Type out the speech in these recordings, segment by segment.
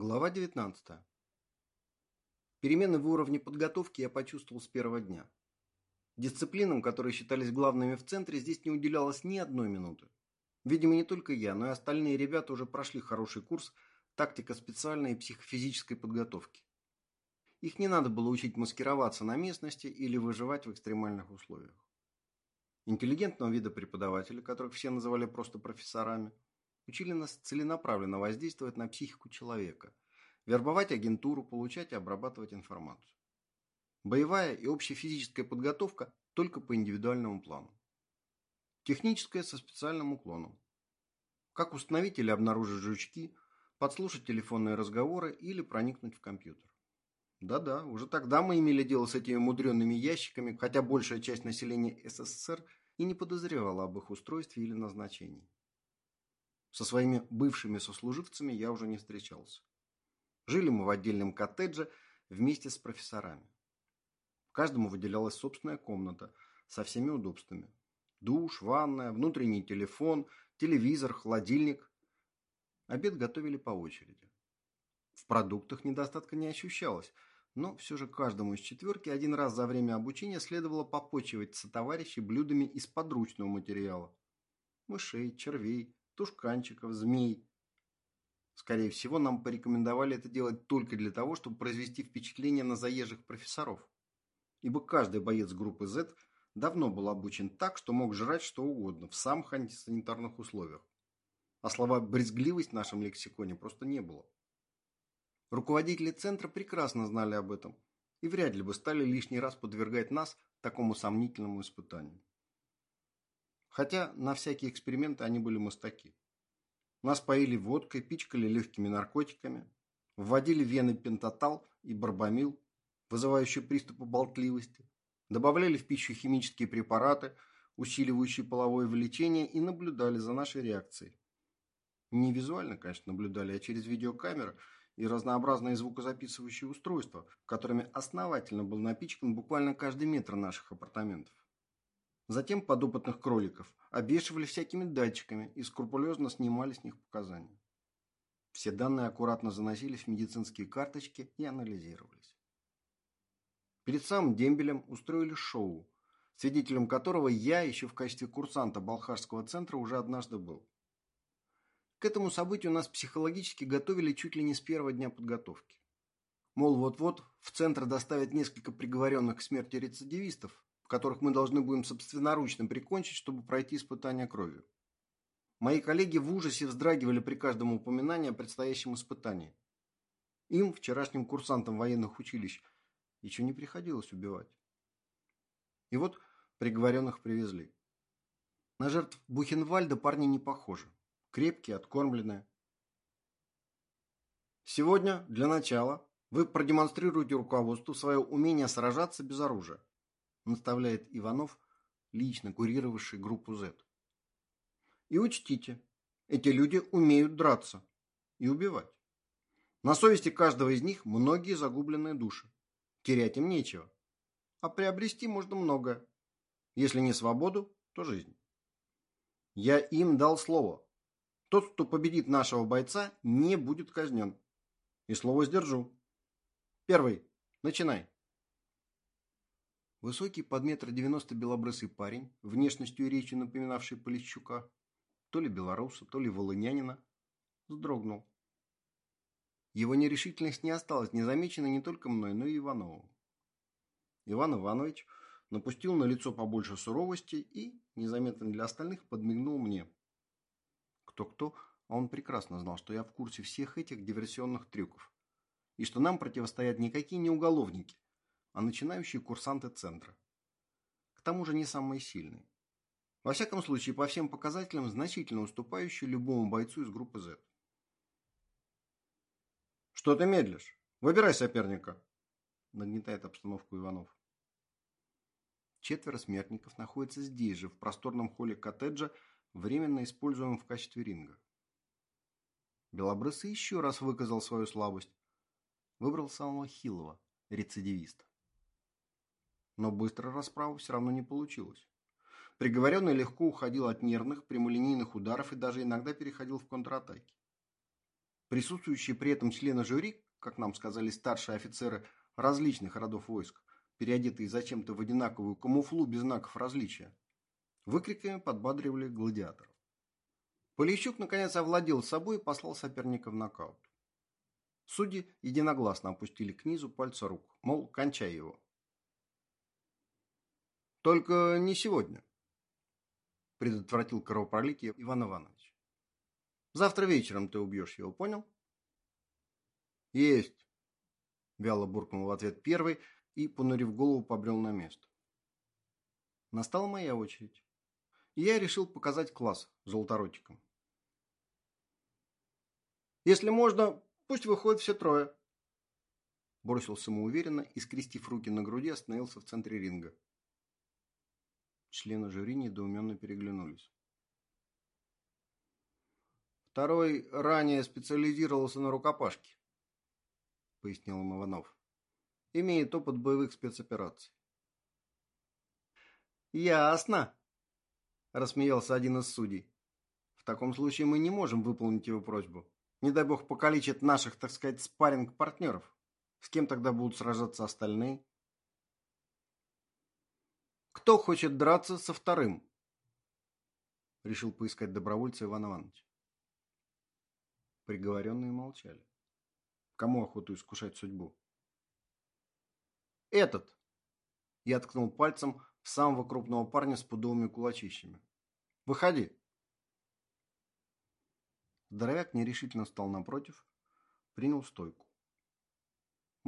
Глава 19. Перемены в уровне подготовки я почувствовал с первого дня. Дисциплинам, которые считались главными в центре, здесь не уделялось ни одной минуты. Видимо, не только я, но и остальные ребята уже прошли хороший курс тактика специальной и психофизической подготовки. Их не надо было учить маскироваться на местности или выживать в экстремальных условиях. Интеллигентного вида преподаватели, которых все называли просто профессорами, учили нас целенаправленно воздействовать на психику человека, вербовать агентуру, получать и обрабатывать информацию. Боевая и общая физическая подготовка только по индивидуальному плану. Техническая со специальным уклоном. Как установить или обнаружить жучки, подслушать телефонные разговоры или проникнуть в компьютер. Да-да, уже тогда мы имели дело с этими мудреными ящиками, хотя большая часть населения СССР и не подозревала об их устройстве или назначении. Со своими бывшими сослуживцами я уже не встречался. Жили мы в отдельном коттедже вместе с профессорами. Каждому выделялась собственная комната со всеми удобствами. Душ, ванная, внутренний телефон, телевизор, холодильник. Обед готовили по очереди. В продуктах недостатка не ощущалось, но все же каждому из четверки один раз за время обучения следовало попочивать сотоварищей блюдами из подручного материала. Мышей, червей, тушканчиков, змей. Скорее всего, нам порекомендовали это делать только для того, чтобы произвести впечатление на заезжих профессоров. Ибо каждый боец группы Z давно был обучен так, что мог жрать что угодно в самых антисанитарных условиях. А слова «брезгливость» в нашем лексиконе просто не было. Руководители центра прекрасно знали об этом и вряд ли бы стали лишний раз подвергать нас такому сомнительному испытанию. Хотя на всякие эксперименты они были мастаки. Нас поили водкой, пичкали легкими наркотиками, вводили вены пентатал и барбамил, вызывающие приступы болтливости, добавляли в пищу химические препараты, усиливающие половое влечение и наблюдали за нашей реакцией. Не визуально, конечно, наблюдали, а через видеокамеры и разнообразные звукозаписывающие устройства, которыми основательно был напичкан буквально каждый метр наших апартаментов. Затем подопытных кроликов обвешивали всякими датчиками и скрупулезно снимали с них показания. Все данные аккуратно заносились в медицинские карточки и анализировались. Перед самым дембелем устроили шоу, свидетелем которого я еще в качестве курсанта Балхарского центра уже однажды был. К этому событию нас психологически готовили чуть ли не с первого дня подготовки. Мол, вот-вот в центр доставят несколько приговоренных к смерти рецидивистов, которых мы должны будем собственноручно прикончить, чтобы пройти испытание кровью. Мои коллеги в ужасе вздрагивали при каждом упоминании о предстоящем испытании. Им, вчерашним курсантам военных училищ, еще не приходилось убивать. И вот приговоренных привезли. На жертв Бухенвальда парни не похожи. Крепкие, откормленные. Сегодня, для начала, вы продемонстрируете руководству свое умение сражаться без оружия наставляет Иванов, лично курировавший группу Z. И учтите, эти люди умеют драться и убивать. На совести каждого из них многие загубленные души. Терять им нечего. А приобрести можно многое. Если не свободу, то жизнь. Я им дал слово. Тот, кто победит нашего бойца, не будет казнен. И слово сдержу. Первый. Начинай. Высокий под метр девяносто белобрысый парень, внешностью и речью напоминавший Полищука, то ли белоруса, то ли волынянина, вздрогнул. Его нерешительность не осталась незамеченной не только мной, но и Ивановым. Иван Иванович напустил на лицо побольше суровости и, незаметно для остальных, подмигнул мне. Кто-кто, а он прекрасно знал, что я в курсе всех этих диверсионных трюков, и что нам противостоят никакие не уголовники, а начинающие курсанты центра. К тому же не самые сильные. Во всяком случае, по всем показателям, значительно уступающие любому бойцу из группы Z. «Что ты медлишь? Выбирай соперника!» Нагнетает обстановку Иванов. Четверо смертников находятся здесь же, в просторном холле коттеджа, временно используемом в качестве ринга. Белобрысый еще раз выказал свою слабость. Выбрал самого хилого, рецидивиста. Но быстро расправу все равно не получилось. Приговоренный легко уходил от нервных, прямолинейных ударов и даже иногда переходил в контратаки. Присутствующие при этом члены жюри, как нам сказали старшие офицеры различных родов войск, переодетые зачем-то в одинаковую камуфлу без знаков различия, выкриками подбадривали гладиаторов. Полищук наконец овладел собой и послал соперника в нокаут. Судьи единогласно опустили к низу пальцы рук, мол, кончай его. Только не сегодня, предотвратил кровопролитие Иван Иванович. Завтра вечером ты убьешь его, понял? Есть, вяло буркнул в ответ первый и, понурив голову, побрел на место. Настала моя очередь. И я решил показать класс золоторотикам. Если можно, Пусть выходят все трое. Бросил самоуверенно и, скрестив руки на груди, остановился в центре ринга. Члены жюри недоуменно переглянулись. Второй ранее специализировался на рукопашке, пояснил им Иванов. Имеет опыт боевых спецопераций. Ясно, рассмеялся один из судей. В таком случае мы не можем выполнить его просьбу. Не дай бог покалечит наших, так сказать, спарринг-партнеров. С кем тогда будут сражаться остальные? Кто хочет драться со вторым? Решил поискать добровольца Иван Иванович. Приговоренные молчали. Кому охоту искушать судьбу? Этот! Я ткнул пальцем в самого крупного парня с пудовыми кулачищами. Выходи! Здоровяк нерешительно встал напротив, принял стойку.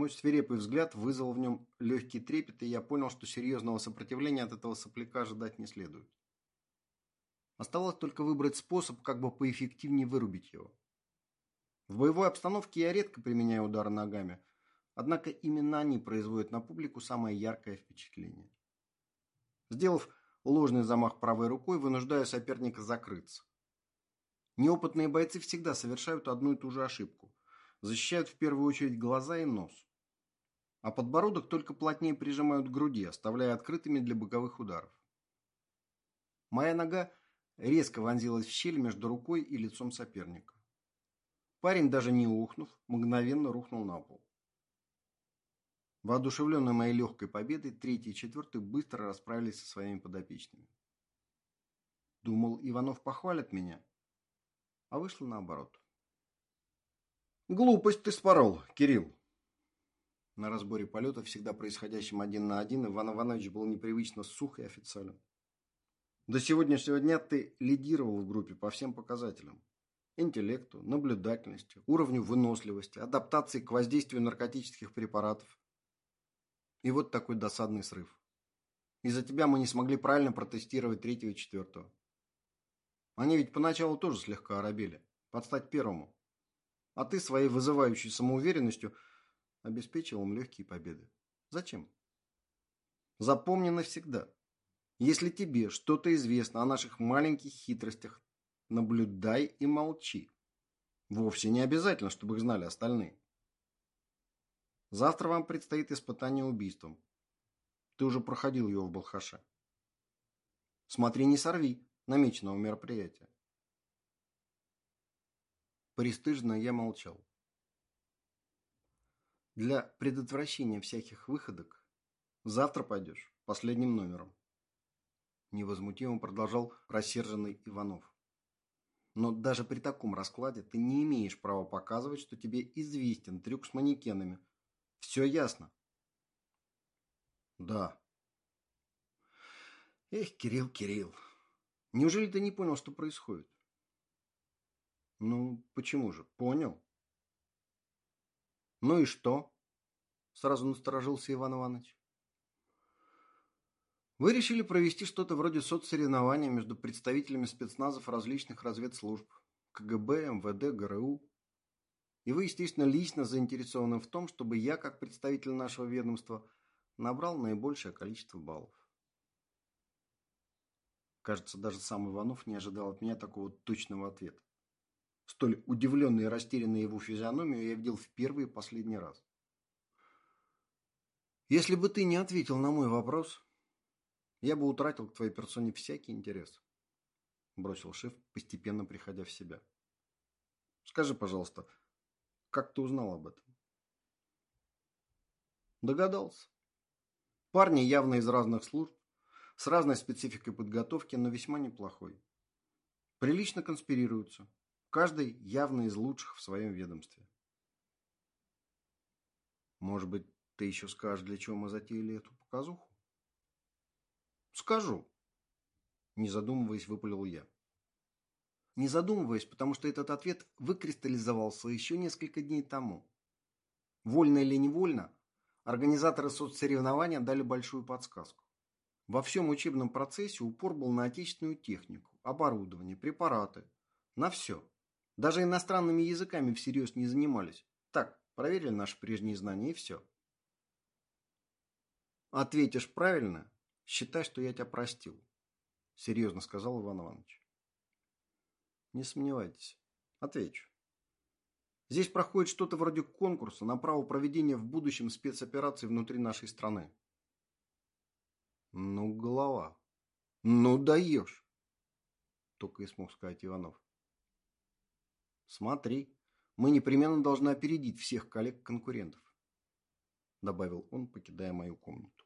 Мой свирепый взгляд вызвал в нем легкий трепет, и я понял, что серьезного сопротивления от этого сопляка ожидать не следует. Оставалось только выбрать способ, как бы поэффективнее вырубить его. В боевой обстановке я редко применяю удары ногами, однако именно они производят на публику самое яркое впечатление. Сделав ложный замах правой рукой, вынуждаю соперника закрыться. Неопытные бойцы всегда совершают одну и ту же ошибку. Защищают в первую очередь глаза и нос. А подбородок только плотнее прижимают к груди, оставляя открытыми для боковых ударов. Моя нога резко вонзилась в щель между рукой и лицом соперника. Парень, даже не ухнув, мгновенно рухнул на пол. Воодушевленные моей легкой победой, третий и четвертый быстро расправились со своими подопечными. Думал, Иванов похвалит меня, а вышло наоборот. «Глупость ты спорол, Кирилл!» На разборе полета, всегда происходящем один на один, Иван Иванович был непривычно сух и официален. До сегодняшнего дня ты лидировал в группе по всем показателям. Интеллекту, наблюдательности, уровню выносливости, адаптации к воздействию наркотических препаратов. И вот такой досадный срыв. Из-за тебя мы не смогли правильно протестировать третьего и четвертого. Они ведь поначалу тоже слегка оробели, под стать первому. А ты своей вызывающей самоуверенностью обеспечил им легкие победы. Зачем? Запомни навсегда. Если тебе что-то известно о наших маленьких хитростях, наблюдай и молчи. Вовсе не обязательно, чтобы их знали остальные. Завтра вам предстоит испытание убийством. Ты уже проходил его в Балхаше. Смотри, не сорви намеченного мероприятия. Престыжно я молчал. Для предотвращения всяких выходок завтра пойдешь последним номером. Невозмутимо продолжал рассерженный Иванов. Но даже при таком раскладе ты не имеешь права показывать, что тебе известен трюк с манекенами. Все ясно? Да. Эх, Кирилл, Кирилл, Неужели ты не понял, что происходит? Ну, почему же? Понял. Ну и что? Сразу насторожился Иван Иванович. Вы решили провести что-то вроде соцсоревнования между представителями спецназов различных разведслужб, КГБ, МВД, ГРУ. И вы, естественно, лично заинтересованы в том, чтобы я, как представитель нашего ведомства, набрал наибольшее количество баллов. Кажется, даже сам Иванов не ожидал от меня такого точного ответа. Столь удивленный и растерянный его физиономию я видел в первый и последний раз. Если бы ты не ответил на мой вопрос, я бы утратил к твоей персоне всякий интерес. Бросил шеф, постепенно приходя в себя. Скажи, пожалуйста, Как ты узнал об этом? Догадался. Парни явно из разных служб, с разной спецификой подготовки, но весьма неплохой. Прилично конспирируются. Каждый явно из лучших в своем ведомстве. Может быть, ты еще скажешь, для чего мы затеяли эту показуху? Скажу. Не задумываясь, выпалил я. Не задумываясь, потому что этот ответ выкристаллизовался еще несколько дней тому. Вольно или невольно, организаторы соцсоревнования дали большую подсказку. Во всем учебном процессе упор был на отечественную технику, оборудование, препараты. На все. Даже иностранными языками всерьез не занимались. Так, проверили наши прежние знания и все. Ответишь правильно, считай, что я тебя простил. Серьезно сказал Иван Иванович. Не сомневайтесь. Отвечу. Здесь проходит что-то вроде конкурса на право проведения в будущем спецопераций внутри нашей страны. Ну, голова. Ну, даешь. Только и смог сказать Иванов. Смотри, мы непременно должны опередить всех коллег-конкурентов, добавил он, покидая мою комнату.